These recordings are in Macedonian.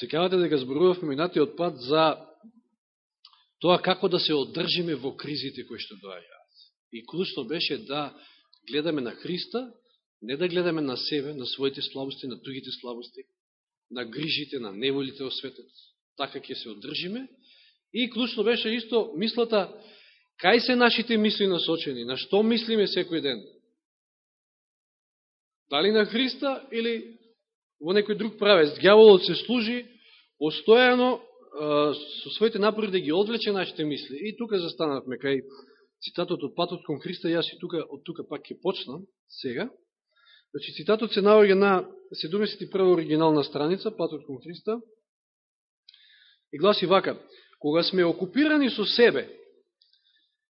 секавате дека зборувавме минатиот пат за тоа како да се одржиме во кризите кои што доаѓаат. И клучно беше да гледаме на Христа, не да гледаме на себе, на своите слабости, на тугите слабости, на грижите, на неволите во светот. Така ќе се одржиме. И клучно беше исто мислата, кај се нашите мисли насочени, на што мислиме секој ден? Дали на Христа или во некој друг правец? Дјаволот се служи постојано со своите напори да ги одвлече нашите мисли. И тука застанавме кај цитатот од патот кон Христа, јас и тука, од тука пак ќе почнам сега. Значи, цитатот се наоѓа на 71 оригинална страница, патот кон Христа, и гласи вака, кога сме окупирани со себе,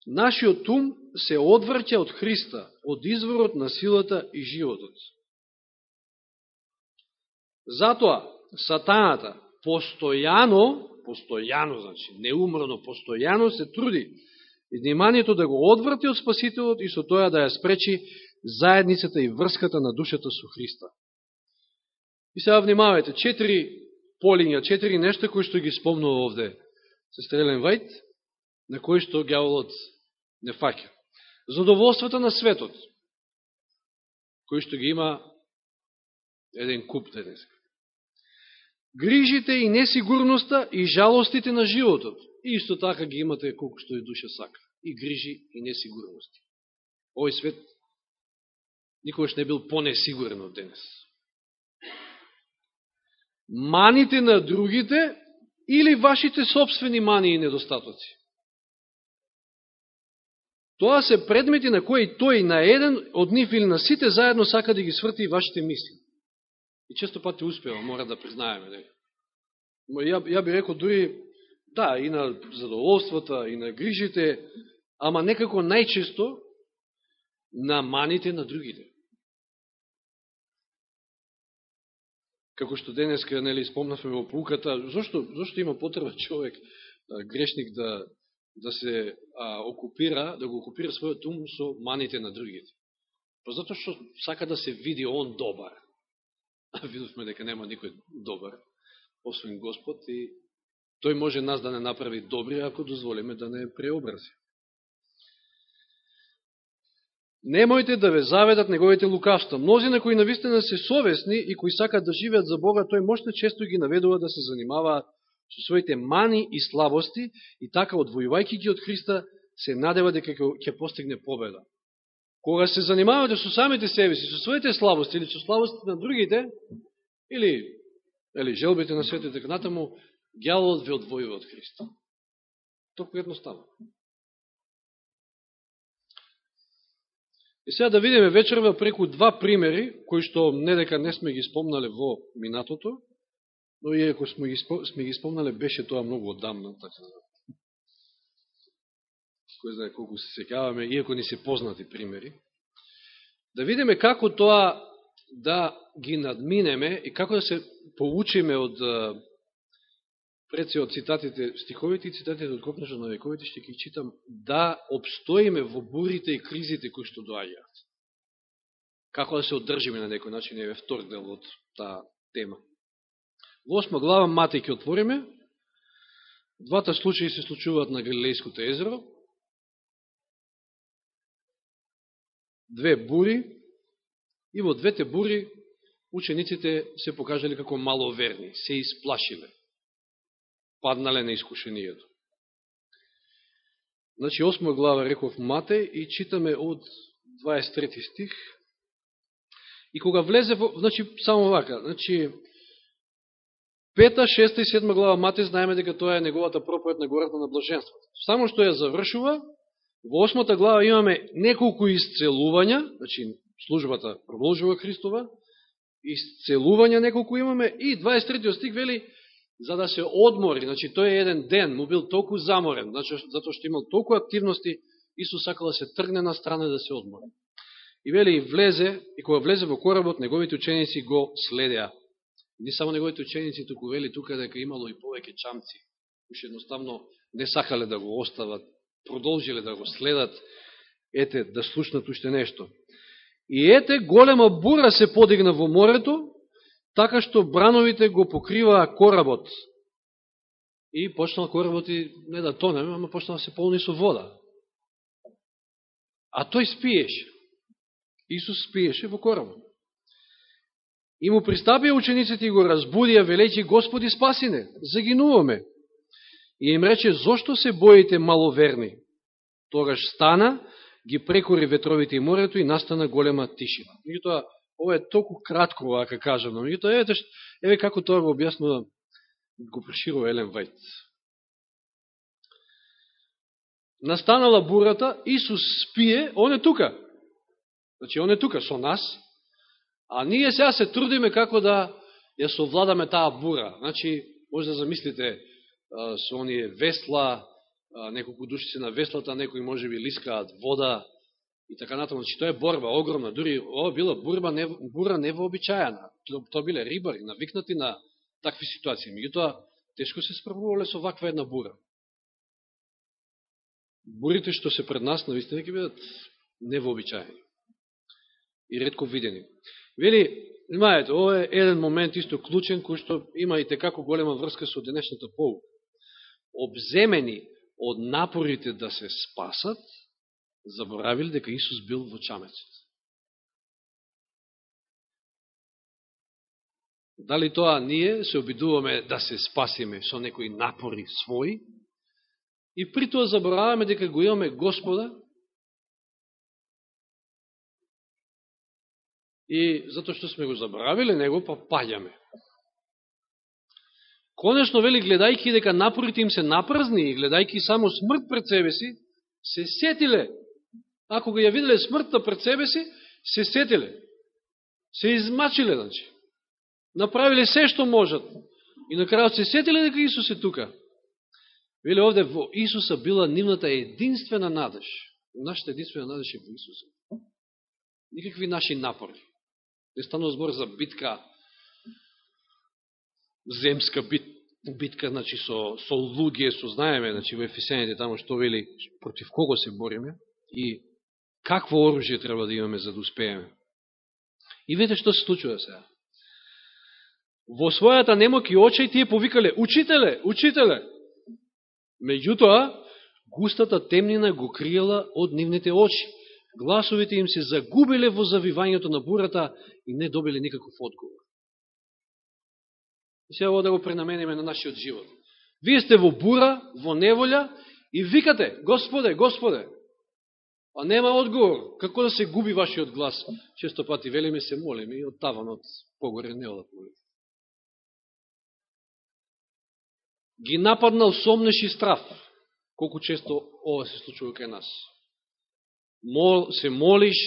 нашиот ум се одврќа од Христа, од изворот на силата и животот. Затоа, сатаната, постојано, постојано, значи, неумрено постојано се труди вниманието да го одврати од Спасителот и со тоа да ја спречи заедницата и врската на душата со Христа. И сега внимавајте, четири полиња, четири нешта кои што ги спомнува овде Сестрелен Вајт, на кои што гјаволот не фаќа. Задоволствата на светот, кои што ги има еден куп денеска грижите и несигурноста и жалостите на животот. И исто така ги имате колку што и душа сака. И грижи и несигурности. Овој свет никогаш не бил понесигурен од денес. Маните на другите или вашите собствени мани и недостатоци. Тоа се предмети на кои тој на еден од нив или на сите заедно сака да ги сврти вашите мисли. И често пати успева, мора да признаеме. Не? Ја, ја би рекол дури, да, и на задоволствата, и на грижите, ама некако најчесто на маните на другите. Како што денеска, нели, спомнавме во пулката, зашто, зашто има потреба човек, грешник, да, да се а, окупира, да го окупира својот ум со маните на другите? Па затоа што сака да се види он добар видовме дека нема никој добар, освен Господ, и тој може нас да не направи добри, ако дозволиме да не преобрази. Немојте да ве заведат неговите лукавства. Мнози на кои навистина се совесни и кои сакат да живеат за Бога, тој можете често ги наведува да се занимаваат со своите мани и слабости и така, одвојувајќи ги од Христа, се надева дека ќе постигне победа. Кога се занимавате со самите себе си, со своите слабости или со слабостите на другите, или, или желбите на светот така натаму, гјалот ве одвојува од Христа. Толку едноставно. И сега да видиме вечерва преку два примери, кои што не дека не сме ги спомнале во минатото, но и ако сме ги спомнале, беше тоа многу одамна, така да кој знае колку се секаваме, иако не се познати примери, да видиме како тоа да ги надминеме и како да се поучиме од пред се од цитатите, стиховите и цитатите од Копнежа на вековите, ще ги читам, да обстоиме во бурите и кризите кои што доаѓаат. Како да се одржиме на некој начин, е втор дел од таа тема. Во осма глава Матеј ќе отвориме. Двата случаи се случуваат на Галилејското езеро. Две бури и во двете бури учениците се покажали како маловерни, се исплашиле, паднале на искушението. Значи, 8 глава реков Матеј и читаме од 23 стих. И кога влезе во... Значи, само вака. Значи, 5, 6 и 7 глава Матеј знаеме дека тоа е неговата проповед на гората на блаженството. Само што ја завршува, Во осмата глава имаме неколку исцелувања, значи службата продолжува Христова, исцелувања неколку имаме и 23 стих вели за да се одмори, значи тој е еден ден, му бил толку заморен, значи затоа што имал толку активности, Исус сакал да се тргне на страна да се одмори. И вели и влезе, и кога влезе во коработ, неговите ученици го следеа. Не само неговите ученици, туку вели тука дека имало и повеќе чамци, уште едноставно не сакале да го остават продолжиле да го следат, ете, да слушнат уште нешто. И ете, голема бура се подигна во морето, така што брановите го покриваа коработ. И почнал коработ и не да тоне, ама почнал да се полни со вода. А тој спиеше. Исус спиеше во коработ. И му пристапија учениците и го разбудија, велејќи, Господи, спасине, загинуваме. И им рече, зошто се боите маловерни? Тогаш стана, ги прекори ветровите и морето и настана голема тишина. Меѓутоа, ова е толку кратко, ака кажано. Меѓутоа, еве, еве како тоа го објаснува, го проширува Елен Вајт. Настанала бурата, Исус спие, он е тука. Значи, он е тука со нас, а ние сега се трудиме како да ја совладаме таа бура. Значи, може да замислите со оние весла, неколку души се на веслата, некои може би лискаат вода и така натаму. Значи, тоа е борба огромна. Дури ова била бурба, не, бура невообичајана. Тоа биле рибари, навикнати на такви ситуации. Меѓутоа, тешко се справувале со ваква една бура. Бурите што се пред нас, навистина, ќе бидат невообичаени и редко видени. Вели, знаете, ово е еден момент исто клучен, кој што има и текако голема врска со денешната полука. Обземени од напорите да се спасат, заборавили дека Исус бил во чамецот. Дали тоа ние се обидуваме да се спасиме со некои напори своји и при тоа забораваме дека го имаме Господа и затоа што сме го забравиле него, па паѓаме. Конечно, вели, гледајки дека напорите им се напразни и гледајки само смрт пред себе си, се сетиле. Ако го ја виделе смртта пред себе си, се сетиле. Се измачиле, значи. Направиле се што можат. И на крајот се сетиле дека Исус е тука. Вели овде, во Исуса била нивната единствена надеж. Нашата единствена надеж е во Исуса. Никакви наши напори. Не станува збор за битка земска бит, битка значи, со, со луѓе, со знаеме, значи, во Ефесените, тамо што вели, против кого се бориме и какво оружје треба да имаме за да успееме. И видите што се случува сега. Во својата немоки очај тие повикале, учителе, учителе. Меѓутоа, густата темнина го криела од нивните очи. Гласовите им се загубиле во завивањето на бурата и не добиле никаков одговор. И сега да го пренамениме на нашиот живот. Вие сте во бура, во неволја и викате, Господе, Господе, а нема одговор. Како да се губи вашиот глас? Често пати велиме се молиме и од таванот погоре не одат молите. Ги нападнал сомнеш и страф. Колку често ова се случува кај нас. Мол, се молиш,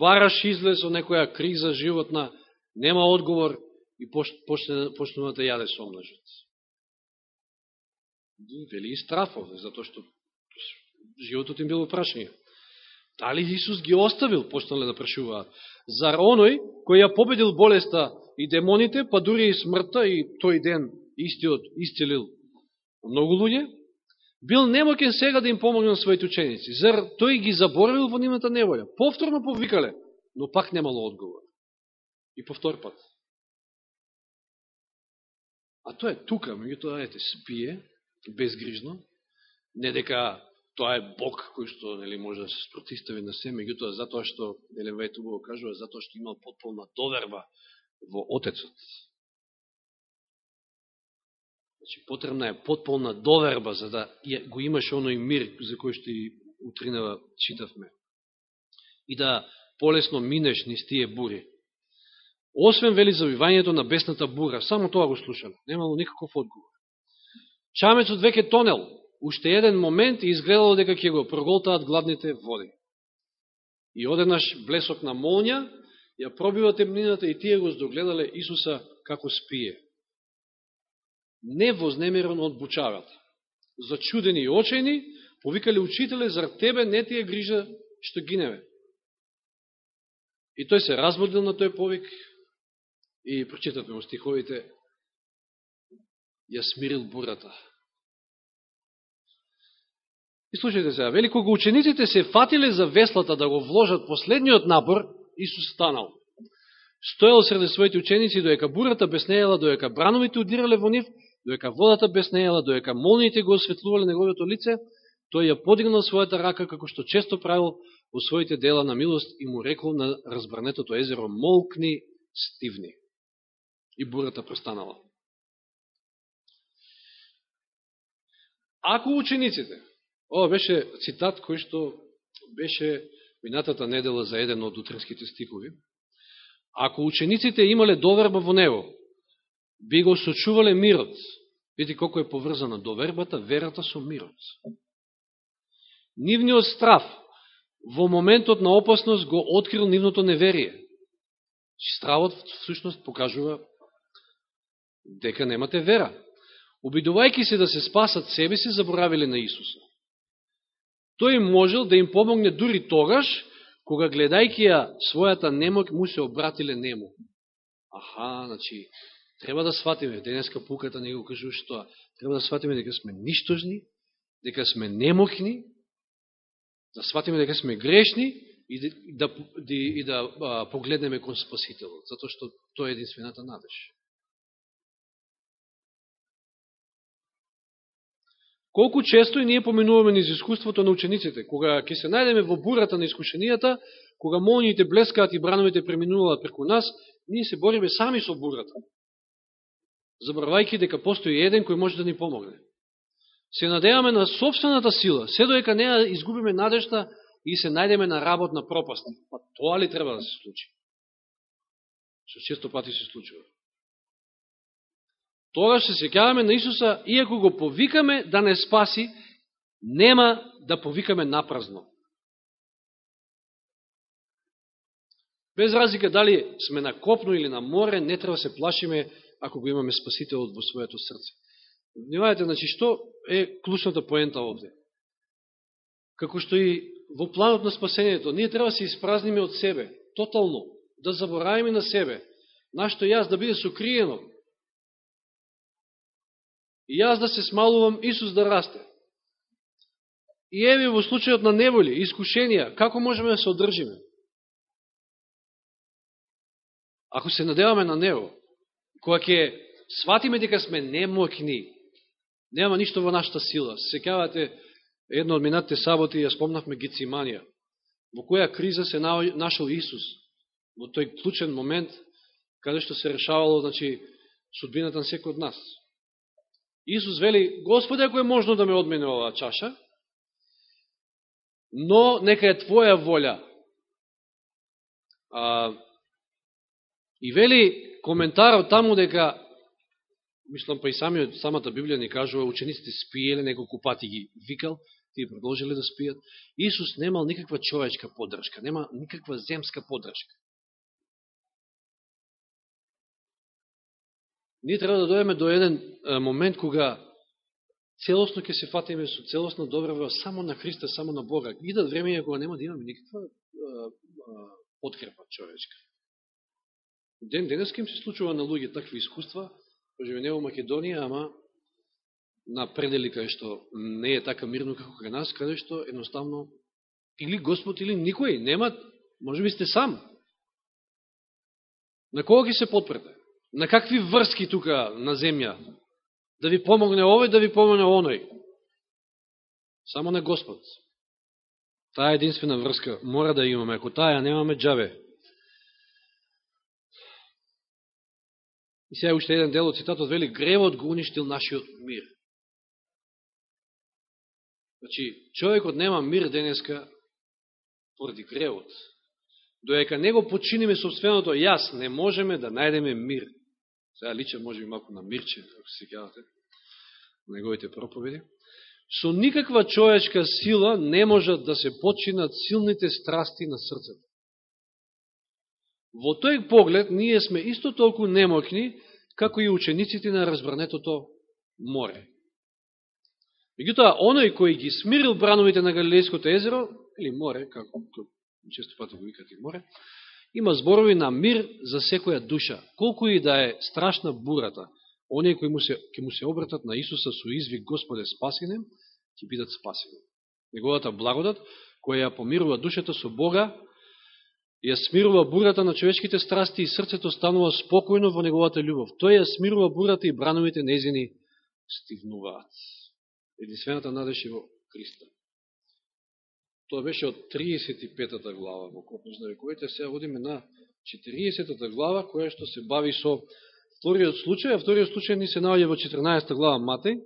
вараш излез од некоја криза животна, нема одговор, и почнува да јаде сомнажот. Вели и страфов, затоа што животот им било прашање. Дали Исус ги оставил, почнале да прашуваат. Зар оној кој ја победил болеста и демоните, па дури и смртта и тој ден истиот исцелил многу луѓе, бил немокен сега да им помогне на своите ученици. Зар тој ги заборавил во нивната неволја? Повторно повикале, но пак немало одговор. И повтор пат. А тоа е тука, меѓутоа, ете, спие, безгрижно, не дека тоа е Бог кој што нели, може да се спротистави на се, меѓутоа затоа што, нели Вајт убаво кажува, затоа што имал потполна доверба во Отецот. Значи, потребна е потполна доверба за да го имаш оној мир за кој што и утринава читавме. И да полесно минеш низ тие бури. Освен вели завивањето на бесната бура, само тоа го слушале, немало никаков одговор. Чамецот веќе тонел, уште еден момент и изгледало дека ќе го проголтаат гладните води. И одеднаш блесок на молња, ја пробива темнината и тие го здогледале Исуса како спие. Не вознемиран од бучавата. Зачудени и очени, повикале учителе, зар тебе не ти е грижа што гинеме. И тој се разбудил на тој повик, И прочитавме во стиховите, ја смирил бурата. И слушайте сега, вели, кога учениците се фатиле за веслата да го вложат последниот напор, Исус станал. стоел среди своите ученици, доека бурата беснеела, доека брановите удирале во нив, доека водата беснеела, доека молниите го осветлувале неговото лице, тој ја подигнал својата рака, како што често правил во своите дела на милост и му рекол на разбрнетото езеро, молкни, стивни. И бурата престанала. Ако учениците, ова беше цитат кој што беше минатата недела за еден од утренските стикови, ако учениците имале доверба во него, би го сочувале мирот. Види колко е поврзана довербата, верата со мирот. Нивниот страв во моментот на опасност го открил нивното неверие. Стравот всушност покажува дека немате вера. Обидувајќи се да се спасат себе си, заборавиле на Исуса. Тој им можел да им помогне дури тогаш, кога гледајќи ја својата немок, му се обратиле нему. Аха, значи, треба да сватиме, денеска пуката не го кажу што, треба да сватиме дека сме ништожни, дека сме немокни, да сватиме дека сме грешни и да, да, и да а, погледнеме кон Спасителот, затоа што тој е единствената надеж. Колку често и ние поминуваме низ искуството на учениците, кога ќе се најдеме во бурата на искушенијата, кога молниите блескаат и брановите преминуваат преку нас, ние се бориме сами со бурата, забравајќи дека постои еден кој може да ни помогне. Се надеваме на собствената сила, се доека не изгубиме надежта и се најдеме на работ на пропаст. Па тоа ли треба да се случи? Што често пати се случува тогаш се секјаваме на Исуса, иако го повикаме да не спаси, нема да повикаме напразно. Без разлика дали сме на копно или на море, не треба се плашиме ако го имаме Спасителот во своето срце. Внимавајте, значи, што е клучната поента овде? Како што и во планот на спасението, ние треба да се испразниме од себе, тотално, да заборавиме на себе, нашето јас да биде сокриено, И јас да се смалувам, Исус да расте. И еве во случајот на неволи, искушенија, како можеме да се одржиме? Ако се надеваме на Него, кога ќе сватиме дека сме немокни, нема ништо во нашата сила. Секавате, едно од минатите саботи ја спомнахме Гециманија. Во која криза се нашол Исус? Во тој клучен момент, каде што се решавало, значи, судбината на секој од нас. Исус вели, Господе ако е можно да ме одмене оваа чаша, но нека е Твоја волја. А, и вели коментарот таму дека, мислам па и самиот, самата Библија ни кажува, учениците спиеле, неколку пати ги викал, тие продолжили да спијат. Исус немал никаква човечка подршка, нема никаква земска подршка. Ние треба да дојдеме до еден момент кога целосно ќе се фатиме со целосна добрава само на Христа, само на Бога. Идат времења кога нема да имаме никаква подкрепа човечка. Ден денес им се случува на луѓе такви искуства, кажеме не во Македонија, ама на предели кај што не е така мирно како кај нас, каде што едноставно или Господ или никој нема, може би сте сам. На кого ќе се подпрете? На какви врски тука на земја, да ви помогне овој, да ви помогне оној. Само на Господ. Таа единствена врска мора да имаме. Ако таа немаме, джаве. И сега уште еден дел од цитатот вели, гревот го уништил нашиот мир. Значи, човекот нема мир денеска поради гревот. Доека него починиме собственото јас, не можеме да најдеме мир. Сега лича може би малко на Мирче, ако се сеќавате, на неговите проповеди. Со никаква човечка сила не можат да се починат силните страсти на срцето. Во тој поглед, ние сме исто толку немокни, како и учениците на разбранетото море. Меѓутоа, оној кој ги смирил брановите на Галилејското езеро, или море, како често пати го викат и море, има зборови на мир за секоја душа. Колку и да е страшна бурата, оние кои му се, ке му се обратат на Исуса со извик Господе спасине, ќе бидат спасени. Неговата благодат, која ја помирува душата со Бога, ја смирува бурата на човечките страсти и срцето станува спокојно во неговата љубов. Тој ја смирува бурата и брановите незини стивнуваат. Единствената надеж во Христа. Тоа беше од 35-та глава во Копнос на вековите. Сега одиме на 40-та глава, која што се бави со вториот случај, а вториот случај ни се наоѓа во 14-та глава Матеј.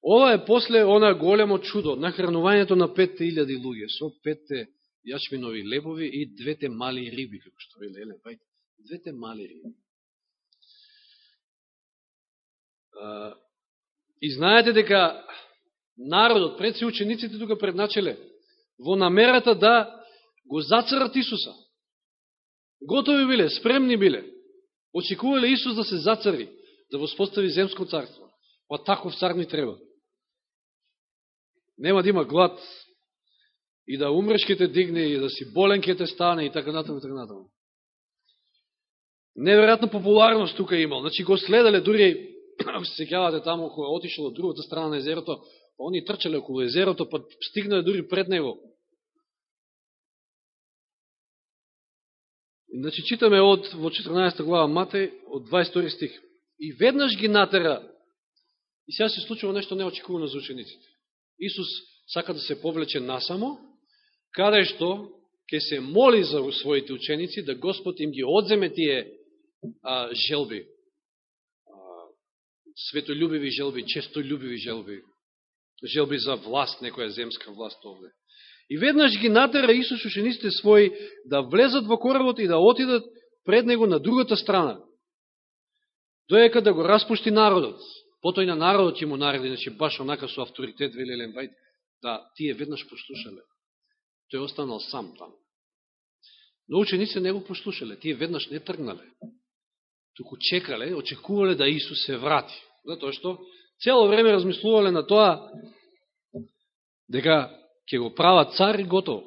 Ова е после она големо чудо, нахранувањето на 5000 луѓе со петте јачминови лебови и двете мали риби, како што вели Елен Вајт. Двете мали риби. И знаете дека народот, пред се учениците тука предначеле, во намерата да го зацарат Исуса. Готови биле, спремни биле. Очекувале Исус да се зацари, да воспостави земско царство. Па таков цар ни треба. Нема да има глад и да умреш ке те дигне и да си болен ке те стане и така натаму, така натаму. Неверојатна популарност тука имал. Значи го следале дури ако се сеќавате таму, кој отишел од другата страна на езерото, па они трчале околу езерото, па стигнале дури пред него. Значи, читаме од, во 14 глава Матеј, од 22 стих. И веднаш ги натера, и сега се случува нешто неочекувано за учениците. Исус сака да се повлече насамо, каде што ќе се моли за своите ученици, да Господ им ги одземе тие а, желби, светолюбиви желби, честолюбиви желби, желби за власт, некоја земска власт овде. И веднаш ги натера Исус учениците своји да влезат во коработ и да отидат пред него на другата страна. Доека да го распушти народот. Потој на народот ќе му нареди, значи баш онака со авторитет, вели Елен Вајд, да тие веднаш послушале. Тој останал сам там. Но учениците не го послушале, тие веднаш не тргнале. Туку чекале, очекувале да Исус се врати. Затоа што цело време размислувале на тоа дека ќе го прават цар и готово.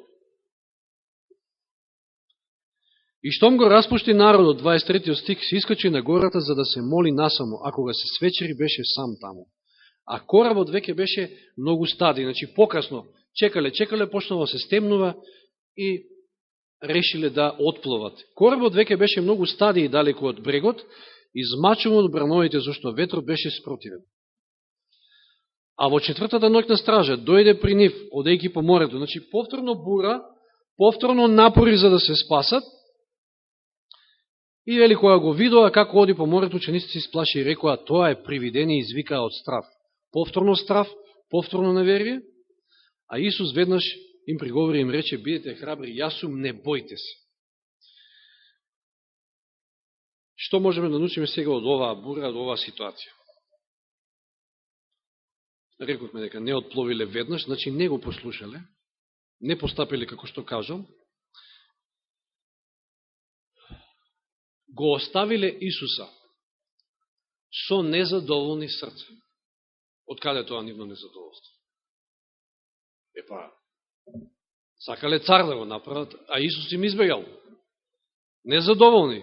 И штом го распушти народот, 23 стих, се искачи на гората за да се моли насамо, а кога се свечери беше сам таму. А коработ веќе беше многу стади, значи покасно, чекале, чекале, почнало се стемнува и решиле да отплуват. Коработ веќе беше многу стади и далеко од брегот, измачуван од брановите, зашто ветро беше спротивен. А во четвртата ноќ на стража дојде при нив, одејки по морето. Значи, повторно бура, повторно напори за да се спасат. И вели, која го видоа како оди по морето, учениците се сплаши и рекоа, тоа е привидение и извикаа од страв. Повторно страв, повторно неверие. А Исус веднаш им приговори и им рече, бидете храбри, јас сум, не бојте се. Што можеме да научиме сега од оваа бура, од оваа ситуација? Рековме дека не отпловиле веднаш, значи не го послушале, не постапиле како што кажам, го оставиле Исуса со незадоволни срце. Од каде тоа нивно незадоволство? Епа, сакале цар да го направат, а Исус им избегал. Незадоволни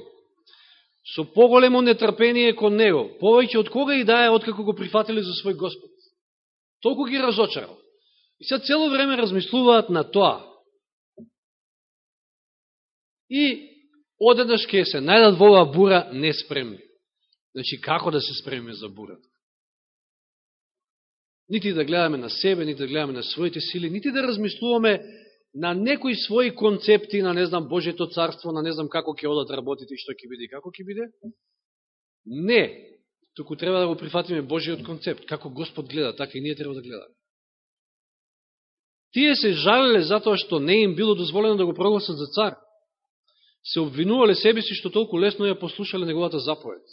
со поголемо нетрпение кон него, повеќе од кога и да е, откако го прифатили за свој Господ. Толку ги разочарал. И сега цело време размислуваат на тоа. И одеднаш ке се најдат во оваа бура неспремни. Значи, како да се спремиме за бурата? Нити да гледаме на себе, нити да гледаме на своите сили, нити да размислуваме на некои своји концепти на, не знам, Божето царство, на не знам како ќе одат работите и што ќе биде и како ќе биде. Не. Туку треба да го прифатиме Божиот концепт. Како Господ гледа, така и ние треба да гледаме. Тие се жалеле затоа што не им било дозволено да го прогласат за цар. Се обвинувале себе си што толку лесно ја послушале неговата заповед.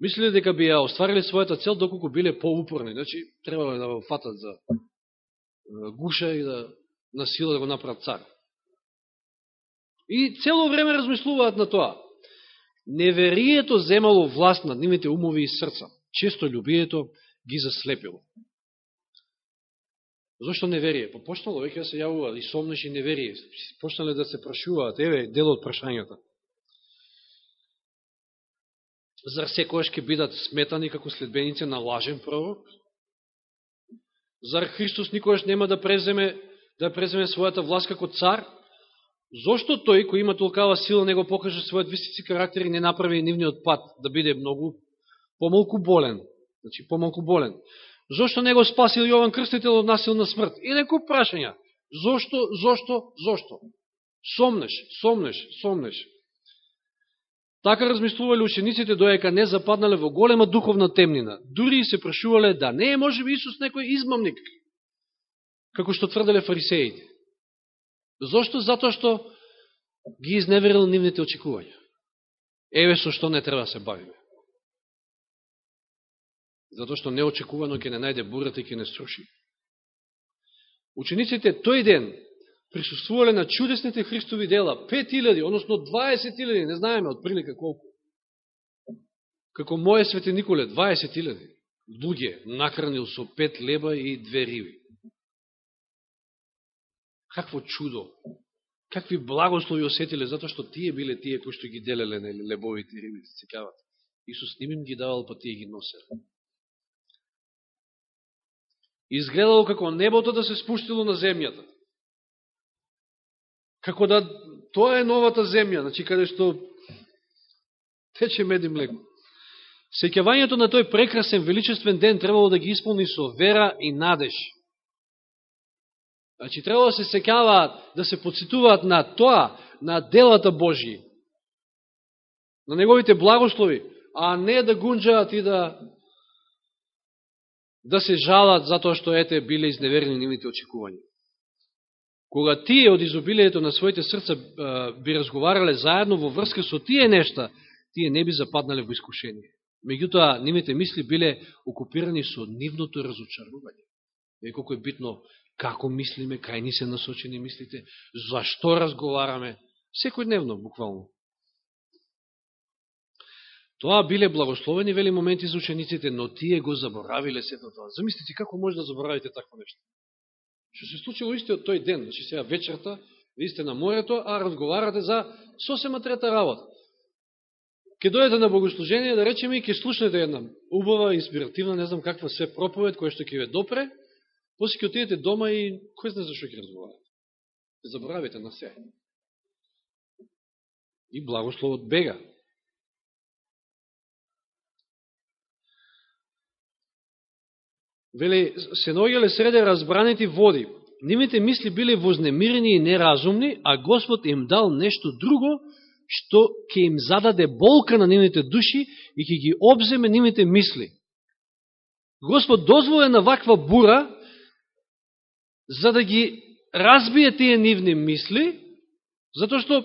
Мислиле дека би ја остварили својата цел доколку биле поупорни. Значи, треба да го фатат за гуша и да на сила да го направат цар. И цело време размислуваат на тоа. Неверието земало власт над нивните умови и срца. Често љубието ги заслепило. Зошто неверие? Па почнало веќе да се јавува и сомнеш и неверие. Почнале да се прашуваат, еве, дел од прашањата. Зар секојаш ќе бидат сметани како следбеници на лажен пророк? Зар Христос никојаш нема да преземе, да преземе својата власт како цар? Зошто тој, кој има толкава сила, него покаже својот вистици карактер и не направи нивниот пат да биде многу помалку болен? Значи, помалку болен. Зошто него спасил Јован Крстител од насилна смрт? И неко прашања. Зошто, зошто, зошто? Сомнеш, сомнеш, сомнеш. Така размислувале учениците доека не западнале во голема духовна темнина. Дури и се прашувале да не е може би Исус некој измамник, како што тврделе фарисеите. Зошто? Затоа што ги изневерил нивните очекувања. Еве со што не треба да се бавиме. Затоа што неочекувано ќе не најде бурата и ќе не струши. Учениците тој ден присуствувале на чудесните Христови дела, 5000, односно 20.000, не знаеме од прилика колку. Како моје свети Николе, 20.000 луѓе накранил со пет леба и две риби. Какво чудо! Какви благослови осетиле, затоа што тие биле тие кои што ги делеле на лебовите и се цикават. Исус ним им ги давал, па тие ги носеле. Изгледало како небото да се спуштило на земјата како да тоа е новата земја, значи каде што тече мед и млеко. Сеќавањето на тој прекрасен, величествен ден требало да ги исполни со вера и надеж. Значи, требало да се секаваат, да се подсетуваат на тоа, на делата Божии, на неговите благослови, а не да гунджаат и да да се жалат затоа што ете биле изневерени нивните очекувања. Кога тие од изобилието на своите срца би разговарале заедно во врска со тие нешта, тие не би западнале во искушение. Меѓутоа, нивните мисли биле окупирани со нивното разочарување. Е колко е битно како мислиме, кај ни се насочени мислите, зашто разговараме, секојдневно, буквално. Тоа биле благословени вели моменти за учениците, но тие го заборавиле сето тоа. Замислите како може да заборавите такво нешто? Што се случило истиот тој ден, значи сега вечерта, ви сте на морето, а разговарате за сосема трета работа. Ке дојдете на богослужение, да речеме, и ке слушнете една убава, инспиративна, не знам каква се проповед, која што ќе ве допре, после ќе отидете дома и кој знае зашо ќе разговарате. Заборавите на се. И благословот бега. Вели, се наоѓале среде разбраните води. Нивните мисли биле вознемирени и неразумни, а Господ им дал нешто друго, што ќе им зададе болка на нивните души и ќе ги обземе нивните мисли. Господ дозволе на ваква бура, за да ги разбие тие нивни мисли, затоа што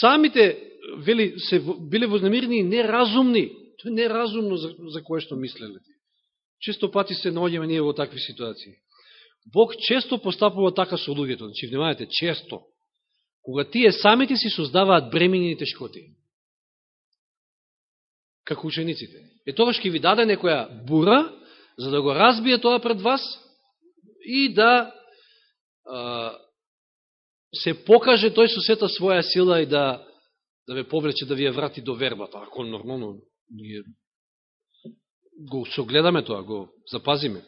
самите вели, се биле вознамирени и неразумни. Тоа е неразумно за, за кое што мислеле. Често пати се наоѓаме ние во такви ситуации. Бог често постапува така со луѓето. Значи, внимавате, често. Кога тие самите си создаваат бремени и тешкоти. Како учениците. Е тоа ќе ви даде некоја бура, за да го разбие тоа пред вас и да а, се покаже тој со сета своја сила и да, да ве повлече, да ви ја врати до вербата. Ако нормално го согледаме тоа, го запазиме.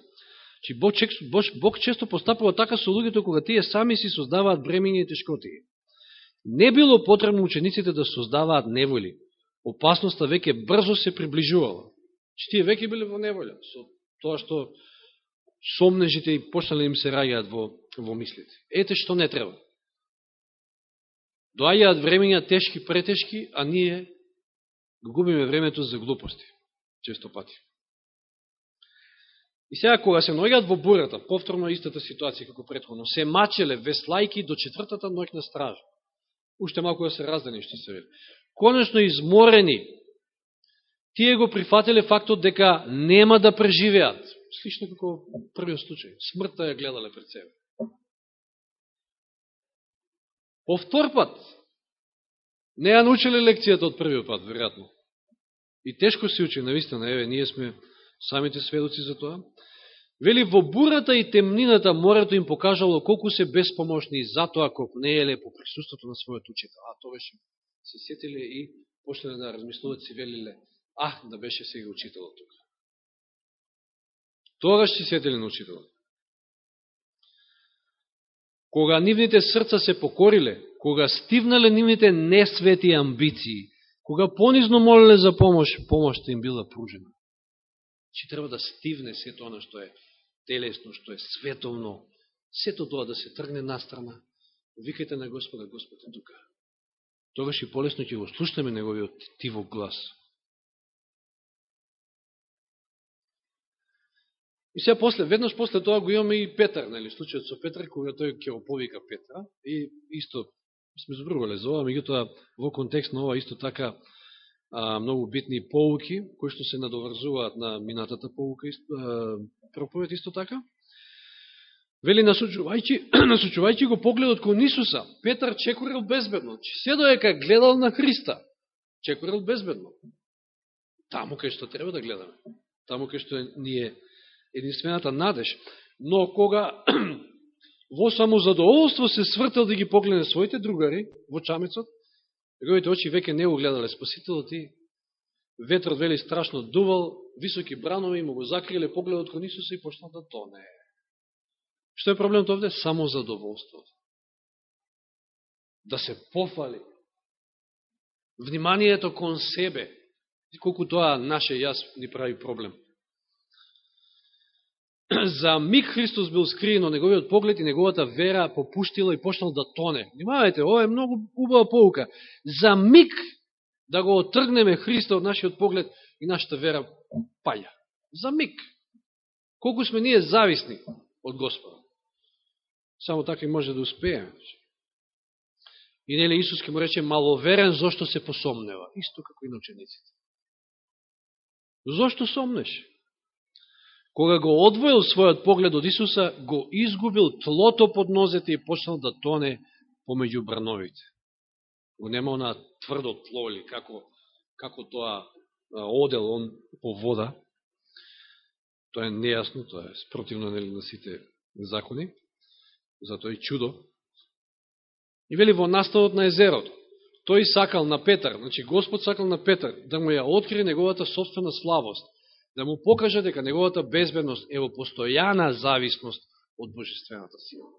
Чи Бог, Бог, Бог често постапува така со луѓето кога тие сами си создаваат бремени и тешкоти. Не било потребно учениците да создаваат неволи. Опасноста веќе брзо се приближувала. Чи тие веќе биле во неволја, со тоа што сомнежите и почнали им се раѓаат во, во мислите. Ете што не треба. Доаѓаат времења тешки, претешки, а ние губиме времето за глупости. Често пати. И сега кога се ноѓат во бурата, повторно истата ситуација како предходно, се мачеле веслајки до четвртата ноќ на стража. Уште малко да се раздани, што се вели. Конечно изморени, тие го прифателе фактот дека нема да преживеат. Слично како првиот случај. Смртта ја гледале пред себе. Повтор пат, не ја научиле лекцијата од првиот пат, веројатно. И тешко се учи, навистина, еве, ние сме самите сведоци за тоа. Вели, во бурата и темнината морето им покажало колку се безпомошни и затоа копнееле по присуството на својот учител. А тоа беше се сетиле и почнале да размислуват си велиле, ах, да беше сега учителот тука тогаш си светелен учител. Кога нивните срца се покориле, кога стивнале нивните несвети амбиции, кога понизно молеле за помош, помошта им била пружена. Чи треба да стивне сето она што е телесно, што е световно, сето тоа да се тргне настрана, викајте на Господа, Господа тука. Тогаш и полесно ќе го слушаме неговиот тивок глас. И сега после, веднаш после тоа го имаме и Петар, нели, случајот со Петар, кога тој ќе го повика Петра, и исто сме зборувале за ова, меѓутоа во контекст на ова исто така а, многу битни поуки, кои што се надоврзуваат на минатата поука, а, проповед исто така. Вели, насочувајќи, насочувајќи го погледот кон Исуса, Петар чекорил безбедно. Значи, се доека гледал на Христа, чекорил безбедно. Таму кај што треба да гледаме. Таму кај што ни е единствената надеж. Но кога во самозадоволство се свртал да ги погледне своите другари во чамецот, неговите очи веќе не го гледале Спасителот и ветрот вели страшно дувал, високи бранови му го закриле погледот кон Исуса и почнал да тоне. Што е проблемот овде? Само задоволство. Да се пофали. Вниманието кон себе. Колку тоа наше јас ни прави проблем. За миг Христос бил скриен но неговиот поглед и неговата вера попуштила и почнал да тоне. Внимавајте, ова е многу убава поука. За миг да го отргнеме Христа од нашиот поглед и нашата вера паја. За миг. Колку сме ние зависни од Господа. Само така и може да успееме. И нели Исус ке му рече маловерен зашто се посомнева. Исто како и на учениците. Зошто сомнеш? Кога го одвоил својот поглед од Исуса, го изгубил тлото под нозете и почнал да тоне помеѓу брановите. Го нема на тврдо тло или како, како тоа одел он по вода. Тоа е нејасно, тоа е спротивно на сите закони Затоа и чудо. И вели во наставот на езерото, тој сакал на Петар, значи Господ сакал на Петар, да му ја откри неговата собствена славост, да му покаже дека неговата безбедност е во постојана зависност од божествената сила.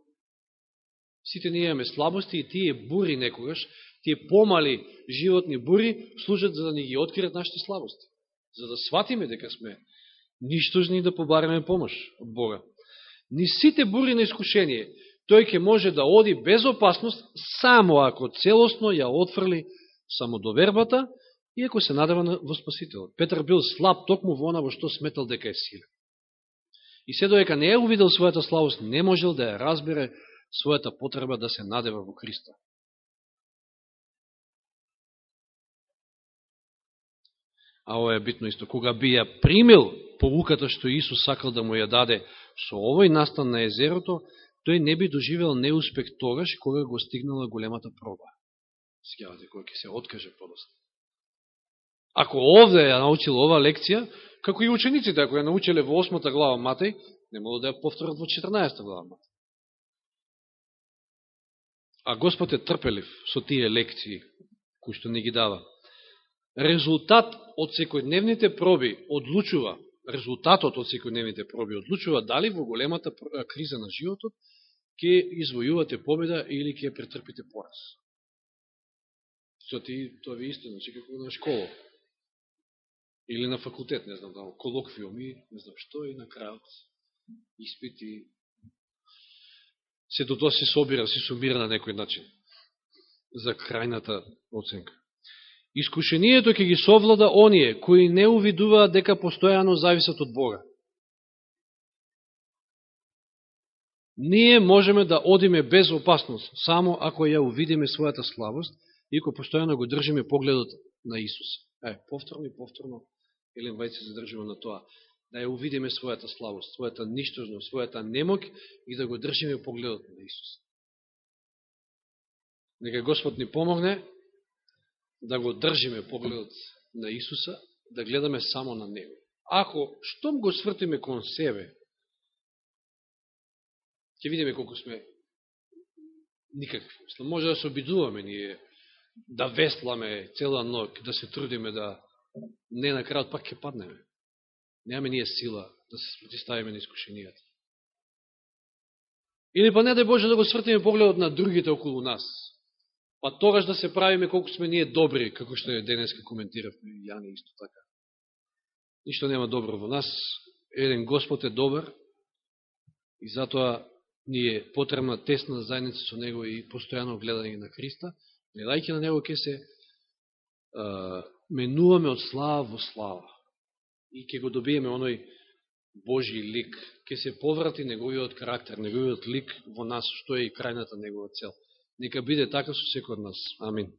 Сите ние имаме слабости и тие бури некогаш, тие помали животни бури, служат за да ни ги откриат нашите слабости. За да сватиме дека сме ништожни да побареме помош од Бога. Ни сите бури на искушение, тој ќе може да оди без опасност само ако целосно ја отфрли самодовербата и се надава во Спасителот. Петар бил слаб токму во она во што сметал дека е силен. И се доека не е увидел својата славост, не можел да ја разбере својата потреба да се надева во Христа. А ова е битно исто. Кога би ја примил повуката што Исус сакал да му ја даде со овој настан на езерото, тој не би доживел неуспех тогаш кога го стигнала големата проба. Сеќавате, кој ќе се откаже подоста. Ако овде ја научил ова лекција, како и учениците, ако ја научиле во 8 глава Матеј, не могат да ја повторат во 14 глава Матеј. А Господ е трпелив со тие лекции, кои што не ги дава. Резултат од секојдневните проби одлучува резултатот од секојдневните проби одлучува дали во големата криза на животот ќе извојувате победа или ќе претрпите пораз. Со ти, тоа ви истина, че како на школа. Или на факултет, не знам, таму колоквиуми, не знам што, и на крајот испити. се до тоа се собира, се сумира на некој начин за крајната оценка. Искушението ќе ги совлада оние кои не увидуваат дека постојано зависат од Бога. Ние можеме да одиме без опасност, само ако ја увидиме својата слабост и ако постојано го држиме погледот на Исус. Е, повторно и повторно, Елен Вајд се задржува на тоа, да ја увидиме својата слабост, својата ништожност, својата немок и да го држиме погледот на Исус. Нека Господ ни помогне да го држиме погледот на Исуса, да гледаме само на Него. Ако штом го свртиме кон себе, ќе видиме колку сме никакви. Може да се обидуваме ние, да весламе цела ног, да се трудиме да не на крајот пак ќе паднеме. Немаме ние сила да се протиставиме да на искушенијата. Или па не дај Боже да го свртиме погледот на другите околу нас. Па тогаш да се правиме колку сме ние добри, како што е денеска коментиравме Јани исто така. Ништо нема добро во нас. Еден Господ е добар и затоа ни е потребна тесна заедница со Него и постојано гледање на Христа. Гледајќи на Него ќе се менуваме од слава во слава и ќе го добиеме оној Божи лик, ќе се поврати неговиот карактер, неговиот лик во нас, што е и крајната негова цел. Нека биде така со секој од нас. Амин.